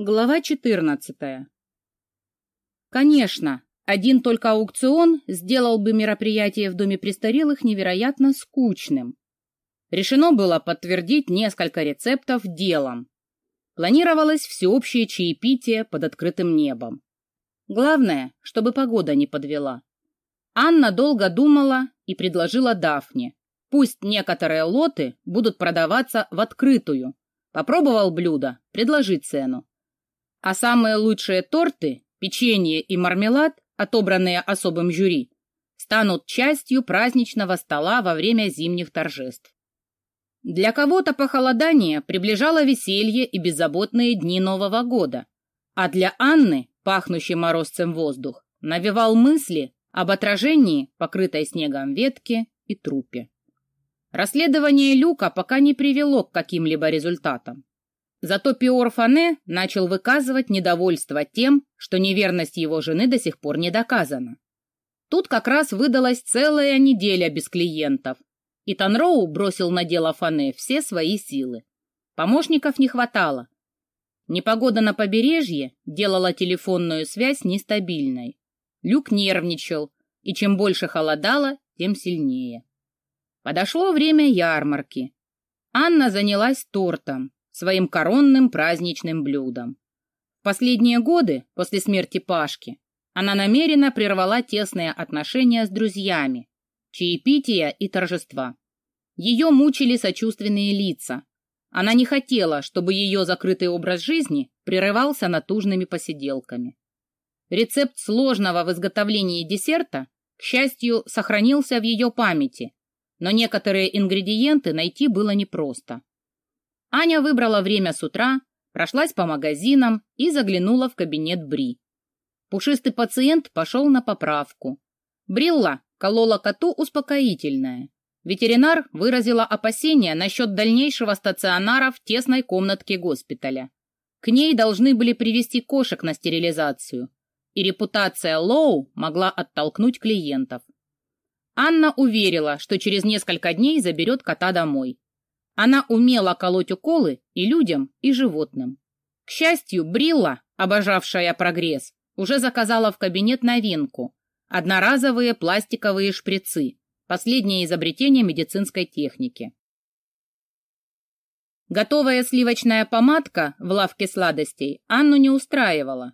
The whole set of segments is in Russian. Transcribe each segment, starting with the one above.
Глава 14. Конечно, один только аукцион сделал бы мероприятие в Доме престарелых невероятно скучным. Решено было подтвердить несколько рецептов делом. Планировалось всеобщее чаепитие под открытым небом. Главное, чтобы погода не подвела. Анна долго думала и предложила Дафне. Пусть некоторые лоты будут продаваться в открытую. Попробовал блюдо, предложи цену. А самые лучшие торты, печенье и мармелад, отобранные особым жюри, станут частью праздничного стола во время зимних торжеств. Для кого-то похолодание приближало веселье и беззаботные дни Нового года, а для Анны, пахнущий морозцем воздух, навевал мысли об отражении, покрытой снегом ветки и трупе. Расследование Люка пока не привело к каким-либо результатам. Зато Пиор Фане начал выказывать недовольство тем, что неверность его жены до сих пор не доказана. Тут как раз выдалась целая неделя без клиентов, и Танроу бросил на дело Фане все свои силы. Помощников не хватало. Непогода на побережье делала телефонную связь нестабильной. Люк нервничал, и чем больше холодало, тем сильнее. Подошло время ярмарки. Анна занялась тортом, своим коронным праздничным блюдом. В последние годы, после смерти Пашки, она намеренно прервала тесные отношения с друзьями, чаепития и торжества. Ее мучили сочувственные лица. Она не хотела, чтобы ее закрытый образ жизни прерывался натужными посиделками. Рецепт сложного в изготовлении десерта, к счастью, сохранился в ее памяти, но некоторые ингредиенты найти было непросто. Аня выбрала время с утра, прошлась по магазинам и заглянула в кабинет Бри. Пушистый пациент пошел на поправку. Брилла колола коту успокоительное. Ветеринар выразила опасения насчет дальнейшего стационара в тесной комнатке госпиталя. К ней должны были привести кошек на стерилизацию, и репутация Лоу могла оттолкнуть клиентов. Анна уверила, что через несколько дней заберет кота домой. Она умела колоть уколы и людям, и животным. К счастью, Брилла, обожавшая прогресс, уже заказала в кабинет новинку – одноразовые пластиковые шприцы, последнее изобретение медицинской техники. Готовая сливочная помадка в лавке сладостей Анну не устраивала.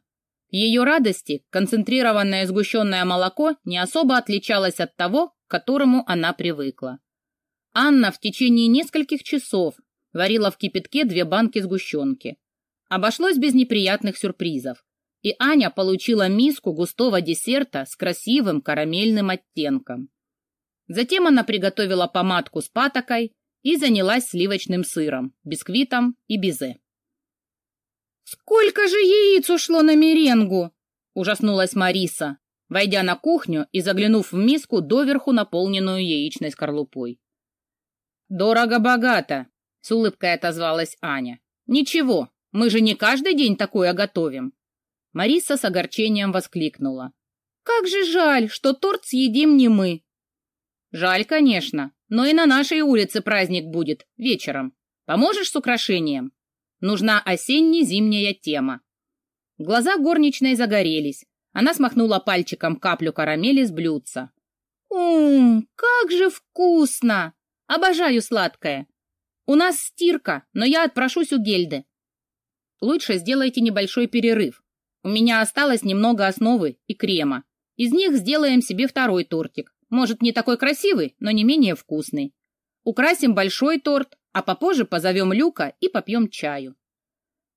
К ее радости концентрированное сгущенное молоко не особо отличалось от того, к которому она привыкла. Анна в течение нескольких часов варила в кипятке две банки сгущенки. Обошлось без неприятных сюрпризов, и Аня получила миску густого десерта с красивым карамельным оттенком. Затем она приготовила помадку с патокой и занялась сливочным сыром, бисквитом и безе. «Сколько же яиц ушло на меренгу!» — ужаснулась Мариса, войдя на кухню и заглянув в миску, доверху наполненную яичной скорлупой. «Дорого-богато», — с улыбкой отозвалась Аня. «Ничего, мы же не каждый день такое готовим». Мариса с огорчением воскликнула. «Как же жаль, что торт съедим не мы». «Жаль, конечно, но и на нашей улице праздник будет, вечером. Поможешь с украшением? Нужна осенне-зимняя тема». Глаза горничной загорелись. Она смахнула пальчиком каплю карамели с блюдца. «Ум, как же вкусно!» Обожаю сладкое. У нас стирка, но я отпрошусь у Гельды. Лучше сделайте небольшой перерыв. У меня осталось немного основы и крема. Из них сделаем себе второй тортик. Может, не такой красивый, но не менее вкусный. Украсим большой торт, а попозже позовем Люка и попьем чаю.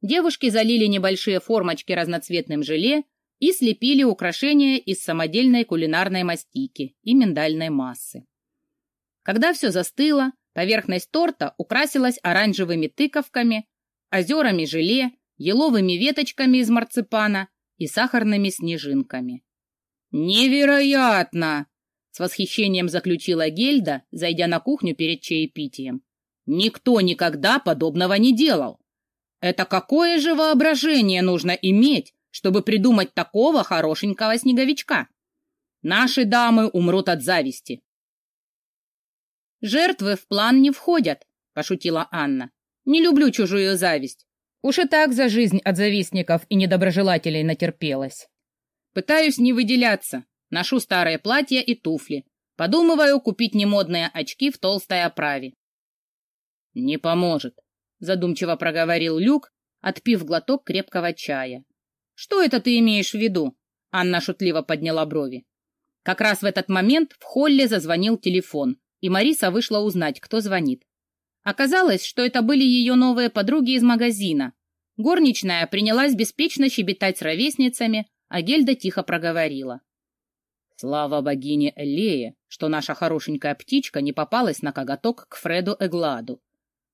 Девушки залили небольшие формочки разноцветным желе и слепили украшения из самодельной кулинарной мастики и миндальной массы. Когда все застыло, поверхность торта украсилась оранжевыми тыковками, озерами желе, еловыми веточками из марципана и сахарными снежинками. «Невероятно!» — с восхищением заключила Гельда, зайдя на кухню перед чаепитием. «Никто никогда подобного не делал. Это какое же воображение нужно иметь, чтобы придумать такого хорошенького снеговичка? Наши дамы умрут от зависти. Жертвы в план не входят, пошутила Анна. Не люблю чужую зависть. Уж и так за жизнь от завистников и недоброжелателей натерпелась. Пытаюсь не выделяться, ношу старые платья и туфли. Подумываю купить немодные очки в толстой оправе. «Не поможет», — задумчиво проговорил Люк, отпив глоток крепкого чая. «Что это ты имеешь в виду?» Анна шутливо подняла брови. Как раз в этот момент в холле зазвонил телефон, и Мариса вышла узнать, кто звонит. Оказалось, что это были ее новые подруги из магазина. Горничная принялась беспечно щебетать с ровесницами, а Гельда тихо проговорила. «Слава богине Элее, что наша хорошенькая птичка не попалась на коготок к Фреду Эгладу.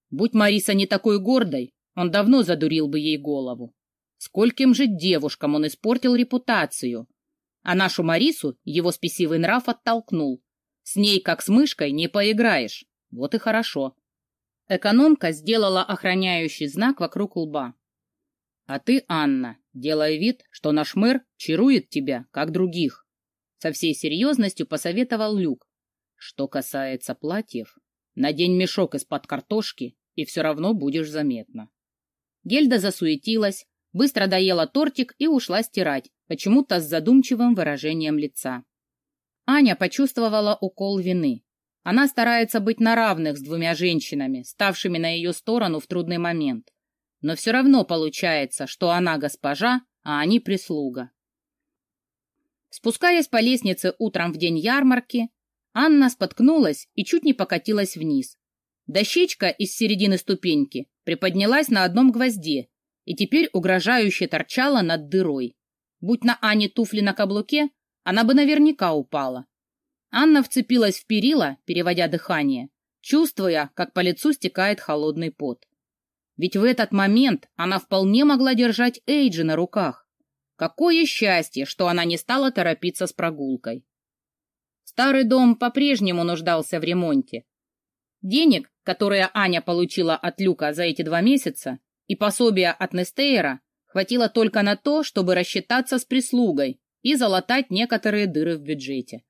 Будь Мариса не такой гордой, он давно задурил бы ей голову. Скольким же девушкам он испортил репутацию. А нашу Марису его спесивый нрав оттолкнул. С ней, как с мышкой, не поиграешь. Вот и хорошо. Экономка сделала охраняющий знак вокруг лба. А ты, Анна, делай вид, что наш мэр чарует тебя, как других. Со всей серьезностью посоветовал Люк. Что касается платьев, надень мешок из-под картошки, и все равно будешь заметна. Гельда засуетилась, быстро доела тортик и ушла стирать, почему-то с задумчивым выражением лица. Аня почувствовала укол вины. Она старается быть на равных с двумя женщинами, ставшими на ее сторону в трудный момент. Но все равно получается, что она госпожа, а они прислуга. Спускаясь по лестнице утром в день ярмарки, Анна споткнулась и чуть не покатилась вниз. Дощечка из середины ступеньки приподнялась на одном гвозде и теперь угрожающе торчала над дырой. Будь на Ане туфли на каблуке, она бы наверняка упала. Анна вцепилась в перила, переводя дыхание, чувствуя, как по лицу стекает холодный пот. Ведь в этот момент она вполне могла держать Эйджи на руках. Какое счастье, что она не стала торопиться с прогулкой. Старый дом по-прежнему нуждался в ремонте. Денег, которые Аня получила от Люка за эти два месяца, и пособия от Нестейра, хватило только на то, чтобы рассчитаться с прислугой и залатать некоторые дыры в бюджете.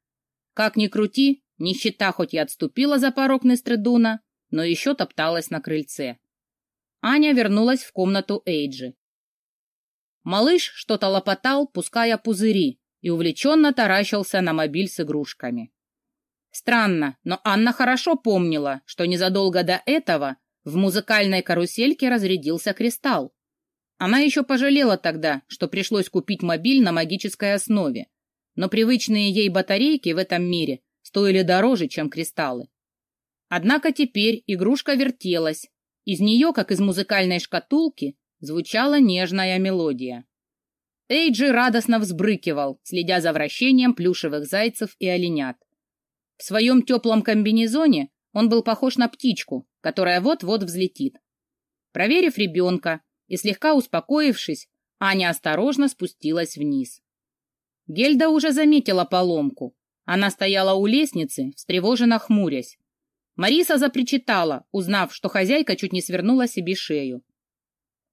Как ни крути, нищета хоть и отступила за порог Нестредуна, но еще топталась на крыльце. Аня вернулась в комнату Эйджи. Малыш что-то лопотал, пуская пузыри, и увлеченно таращился на мобиль с игрушками. Странно, но Анна хорошо помнила, что незадолго до этого в музыкальной карусельке разрядился кристалл. Она еще пожалела тогда, что пришлось купить мобиль на магической основе, но привычные ей батарейки в этом мире стоили дороже, чем кристаллы. Однако теперь игрушка вертелась, из нее, как из музыкальной шкатулки, звучала нежная мелодия. Эйджи радостно взбрыкивал, следя за вращением плюшевых зайцев и оленят. В своем теплом комбинезоне он был похож на птичку, которая вот-вот взлетит. Проверив ребенка и слегка успокоившись, Аня осторожно спустилась вниз. Гельда уже заметила поломку. Она стояла у лестницы, встревоженно хмурясь. Мариса запричитала, узнав, что хозяйка чуть не свернула себе шею.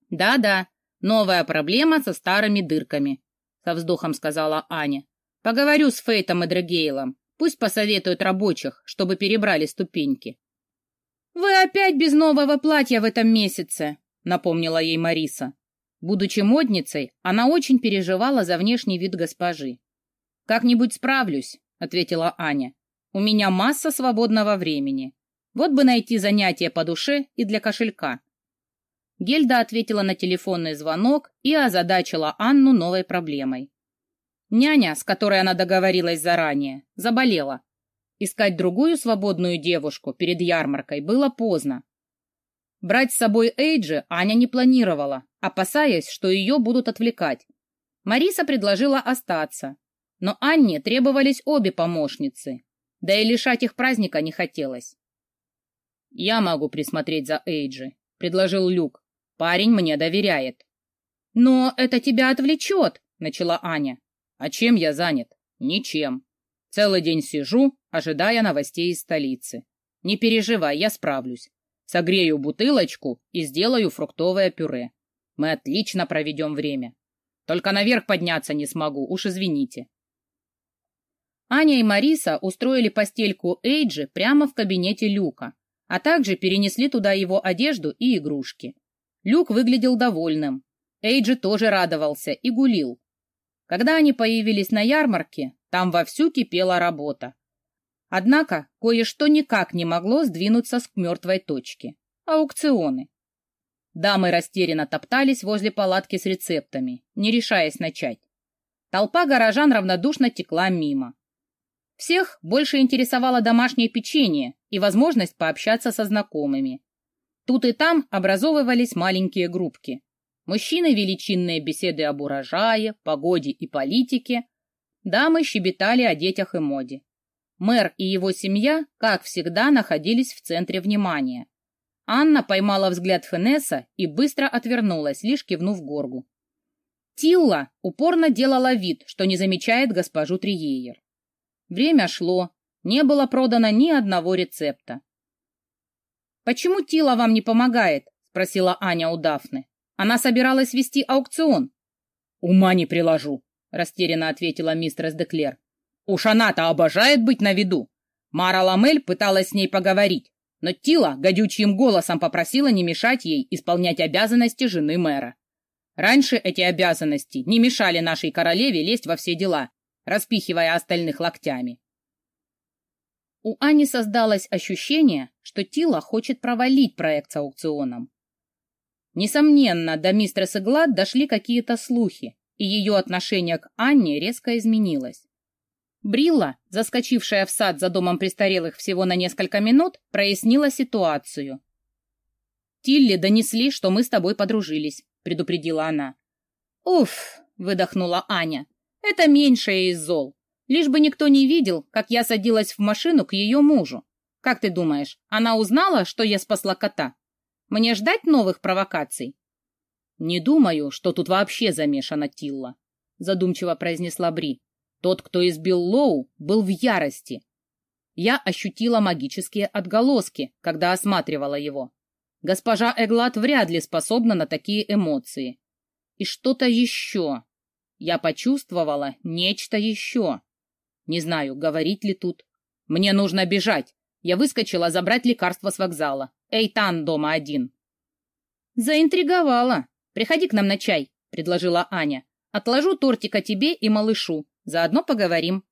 «Да-да, новая проблема со старыми дырками», — со вздохом сказала Аня. «Поговорю с Фейтом и Драгейлом. Пусть посоветуют рабочих, чтобы перебрали ступеньки. «Вы опять без нового платья в этом месяце», — напомнила ей Мариса. Будучи модницей, она очень переживала за внешний вид госпожи. «Как-нибудь справлюсь», — ответила Аня. «У меня масса свободного времени. Вот бы найти занятие по душе и для кошелька». Гельда ответила на телефонный звонок и озадачила Анну новой проблемой. Няня, с которой она договорилась заранее, заболела. Искать другую свободную девушку перед ярмаркой было поздно. Брать с собой Эйджи Аня не планировала, опасаясь, что ее будут отвлекать. Мариса предложила остаться, но Анне требовались обе помощницы, да и лишать их праздника не хотелось. «Я могу присмотреть за Эйджи», — предложил Люк. «Парень мне доверяет». «Но это тебя отвлечет», — начала Аня. А чем я занят? Ничем. Целый день сижу, ожидая новостей из столицы. Не переживай, я справлюсь. Согрею бутылочку и сделаю фруктовое пюре. Мы отлично проведем время. Только наверх подняться не смогу, уж извините. Аня и Мариса устроили постельку Эйджи прямо в кабинете Люка, а также перенесли туда его одежду и игрушки. Люк выглядел довольным. Эйджи тоже радовался и гулил. Когда они появились на ярмарке, там вовсю кипела работа. Однако кое-что никак не могло сдвинуться с мертвой точки. Аукционы. Дамы растерянно топтались возле палатки с рецептами, не решаясь начать. Толпа горожан равнодушно текла мимо. Всех больше интересовало домашнее печенье и возможность пообщаться со знакомыми. Тут и там образовывались маленькие группки. Мужчины вели чинные беседы об урожае, погоде и политике. Дамы щебетали о детях и моде. Мэр и его семья, как всегда, находились в центре внимания. Анна поймала взгляд Фенесса и быстро отвернулась, лишь кивнув Горгу. Тилла упорно делала вид, что не замечает госпожу Триеер. Время шло, не было продано ни одного рецепта. «Почему Тила вам не помогает?» — спросила Аня у Дафны. Она собиралась вести аукцион. «Ума не приложу», — растерянно ответила мистерс Деклер. «Уж она-то обожает быть на виду. Мара Ламель пыталась с ней поговорить, но Тила гадючим голосом попросила не мешать ей исполнять обязанности жены мэра. Раньше эти обязанности не мешали нашей королеве лезть во все дела, распихивая остальных локтями. У Ани создалось ощущение, что Тила хочет провалить проект с аукционом. Несомненно, до мистерс Глад дошли какие-то слухи, и ее отношение к Анне резко изменилось. Брилла, заскочившая в сад за домом престарелых всего на несколько минут, прояснила ситуацию. «Тилли донесли, что мы с тобой подружились», — предупредила она. «Уф», — выдохнула Аня, — «это меньшее из зол. Лишь бы никто не видел, как я садилась в машину к ее мужу. Как ты думаешь, она узнала, что я спасла кота?» Мне ждать новых провокаций? Не думаю, что тут вообще замешана Тилла, задумчиво произнесла Бри. Тот, кто избил Лоу, был в ярости. Я ощутила магические отголоски, когда осматривала его. Госпожа Эглат вряд ли способна на такие эмоции. И что-то еще. Я почувствовала нечто еще. Не знаю, говорить ли тут. Мне нужно бежать. Я выскочила забрать лекарство с вокзала. Эйтан дома один. Заинтриговала. Приходи к нам на чай, предложила Аня. Отложу тортика тебе и малышу. Заодно поговорим.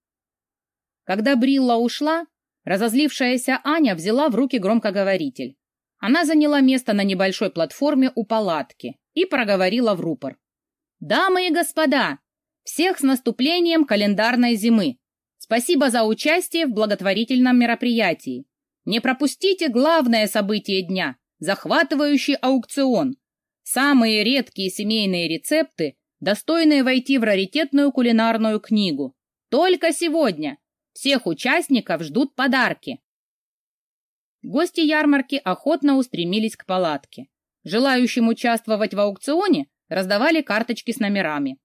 Когда Брилла ушла, разозлившаяся Аня взяла в руки громкоговоритель. Она заняла место на небольшой платформе у палатки и проговорила в рупор. «Дамы и господа, всех с наступлением календарной зимы! Спасибо за участие в благотворительном мероприятии. Не пропустите главное событие дня – захватывающий аукцион. Самые редкие семейные рецепты, достойные войти в раритетную кулинарную книгу. Только сегодня. Всех участников ждут подарки. Гости ярмарки охотно устремились к палатке. Желающим участвовать в аукционе раздавали карточки с номерами.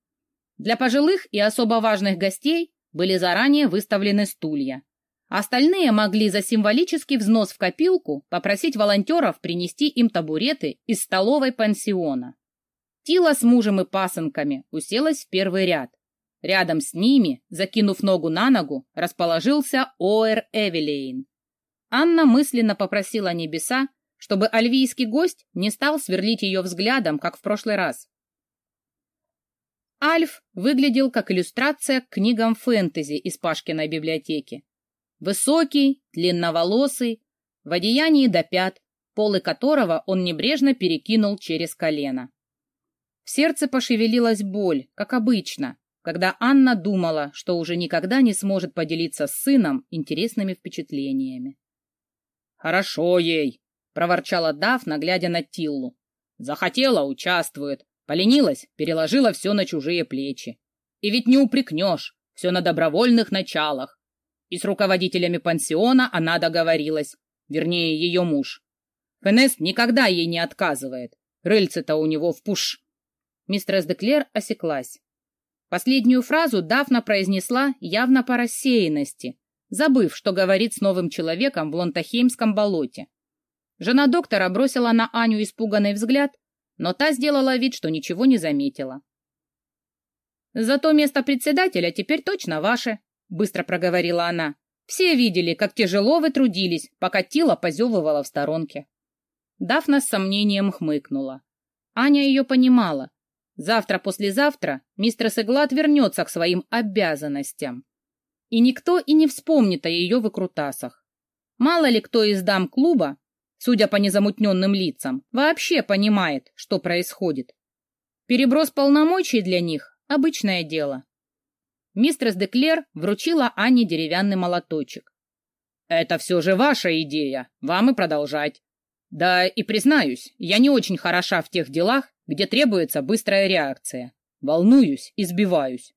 Для пожилых и особо важных гостей были заранее выставлены стулья. Остальные могли за символический взнос в копилку попросить волонтеров принести им табуреты из столовой пансиона. Тила с мужем и пасынками уселась в первый ряд. Рядом с ними, закинув ногу на ногу, расположился Оэр Эвелейн. Анна мысленно попросила небеса, чтобы альвийский гость не стал сверлить ее взглядом, как в прошлый раз. Альф выглядел как иллюстрация к книгам фэнтези из Пашкиной библиотеки. Высокий, длинноволосый, в одеянии до пят, полы которого он небрежно перекинул через колено. В сердце пошевелилась боль, как обычно, когда Анна думала, что уже никогда не сможет поделиться с сыном интересными впечатлениями. «Хорошо ей!» — проворчала Дафна, глядя на Тиллу. «Захотела — участвует. Поленилась — переложила все на чужие плечи. И ведь не упрекнешь, все на добровольных началах. И с руководителями пансиона она договорилась, вернее, ее муж. Фенес никогда ей не отказывает. Рыльце-то у него в пуш. Мистерс Деклер осеклась. Последнюю фразу Дафна произнесла явно по рассеянности, забыв, что говорит с новым человеком в Лонтахеймском болоте. Жена доктора бросила на Аню испуганный взгляд, но та сделала вид, что ничего не заметила. «Зато место председателя теперь точно ваше», быстро проговорила она. Все видели, как тяжело вы трудились, пока Тила позевывала в сторонке. Дафна с сомнением хмыкнула. Аня ее понимала. Завтра-послезавтра мистер Сеглад вернется к своим обязанностям. И никто и не вспомнит о ее выкрутасах. Мало ли кто из дам клуба, судя по незамутненным лицам, вообще понимает, что происходит. Переброс полномочий для них — обычное дело. Мистерс Деклер вручила Анне деревянный молоточек. «Это все же ваша идея, вам и продолжать. Да и признаюсь, я не очень хороша в тех делах, где требуется быстрая реакция. Волнуюсь и сбиваюсь.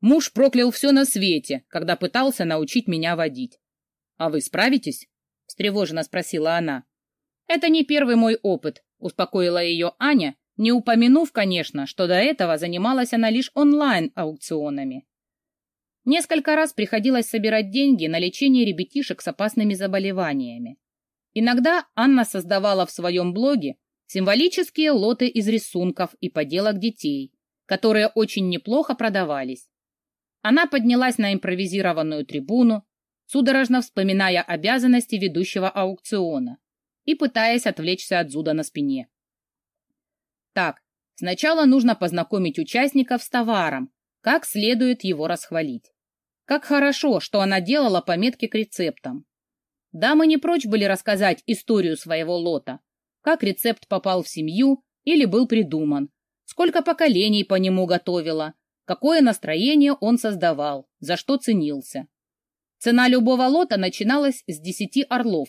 Муж проклял все на свете, когда пытался научить меня водить. «А вы справитесь?» — встревоженно спросила она. «Это не первый мой опыт», — успокоила ее Аня, не упомянув, конечно, что до этого занималась она лишь онлайн-аукционами. Несколько раз приходилось собирать деньги на лечение ребятишек с опасными заболеваниями. Иногда Анна создавала в своем блоге символические лоты из рисунков и поделок детей, которые очень неплохо продавались. Она поднялась на импровизированную трибуну, судорожно вспоминая обязанности ведущего аукциона и пытаясь отвлечься от зуда на спине. Так, сначала нужно познакомить участников с товаром, как следует его расхвалить. Как хорошо, что она делала пометки к рецептам. Дамы не прочь были рассказать историю своего лота, как рецепт попал в семью или был придуман, сколько поколений по нему готовила, какое настроение он создавал, за что ценился. Цена любого лота начиналась с десяти орлов.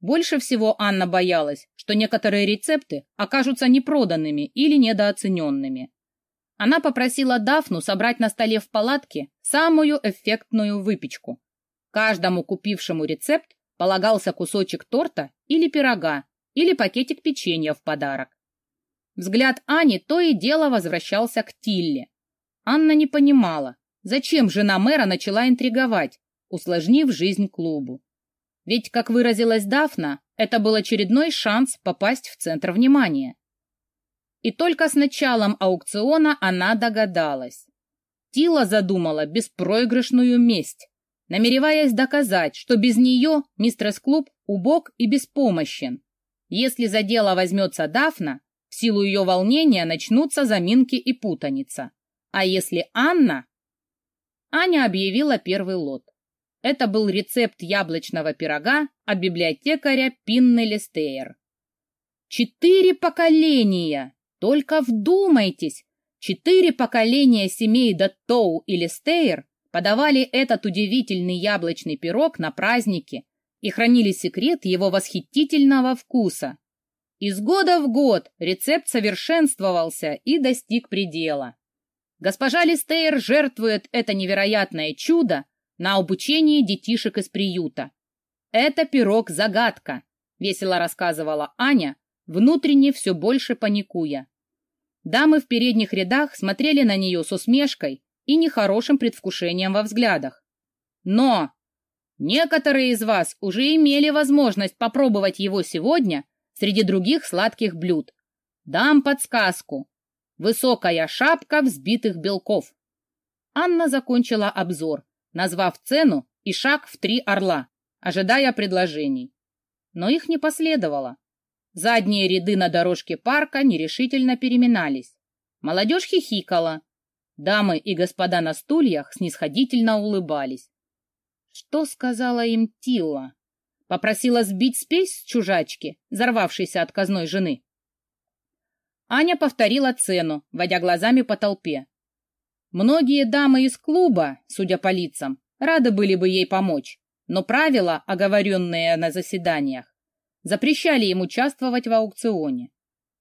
Больше всего Анна боялась, что некоторые рецепты окажутся непроданными или недооцененными. Она попросила Дафну собрать на столе в палатке самую эффектную выпечку. Каждому купившему рецепт полагался кусочек торта или пирога, или пакетик печенья в подарок. Взгляд Ани то и дело возвращался к Тилле. Анна не понимала, зачем жена мэра начала интриговать, усложнив жизнь клубу. Ведь, как выразилась Дафна, это был очередной шанс попасть в центр внимания. И только с началом аукциона она догадалась. Тила задумала беспроигрышную месть, намереваясь доказать, что без нее мистерс Клуб убог и беспомощен. Если за дело возьмется Дафна, в силу ее волнения начнутся заминки и путаница. А если Анна... Аня объявила первый лот. Это был рецепт яблочного пирога от библиотекаря Пинны Листейр. Четыре поколения! Только вдумайтесь, четыре поколения семей Даттоу или Стейр подавали этот удивительный яблочный пирог на праздники и хранили секрет его восхитительного вкуса. Из года в год рецепт совершенствовался и достиг предела. Госпожа Листейр жертвует это невероятное чудо на обучение детишек из приюта. Это пирог-загадка, весело рассказывала Аня, внутренне все больше паникуя. Дамы в передних рядах смотрели на нее с усмешкой и нехорошим предвкушением во взглядах. Но некоторые из вас уже имели возможность попробовать его сегодня среди других сладких блюд. Дам подсказку. Высокая шапка взбитых белков. Анна закончила обзор, назвав цену и шаг в три орла, ожидая предложений. Но их не последовало. Задние ряды на дорожке парка нерешительно переминались. Молодежь хихикала. Дамы и господа на стульях снисходительно улыбались. Что сказала им Тилла? Попросила сбить спесь с чужачки, взорвавшейся отказной жены. Аня повторила цену, водя глазами по толпе. Многие дамы из клуба, судя по лицам, рады были бы ей помочь, но правила, оговоренные на заседаниях, запрещали им участвовать в аукционе.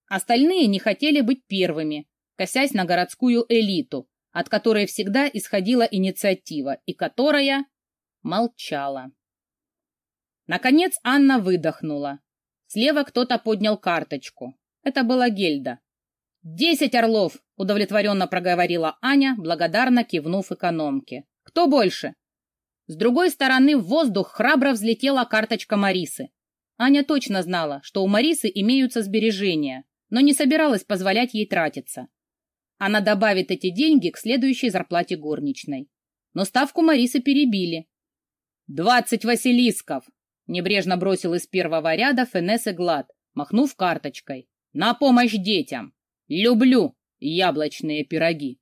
Остальные не хотели быть первыми, косясь на городскую элиту, от которой всегда исходила инициатива и которая молчала. Наконец Анна выдохнула. Слева кто-то поднял карточку. Это была Гельда. «Десять орлов!» — удовлетворенно проговорила Аня, благодарно кивнув экономке. «Кто больше?» С другой стороны в воздух храбро взлетела карточка Марисы. Аня точно знала, что у Марисы имеются сбережения, но не собиралась позволять ей тратиться. Она добавит эти деньги к следующей зарплате горничной. Но ставку Марисы перебили. «Двадцать василисков!» — небрежно бросил из первого ряда Фенессе Глад, махнув карточкой. На помощь детям! Люблю яблочные пироги!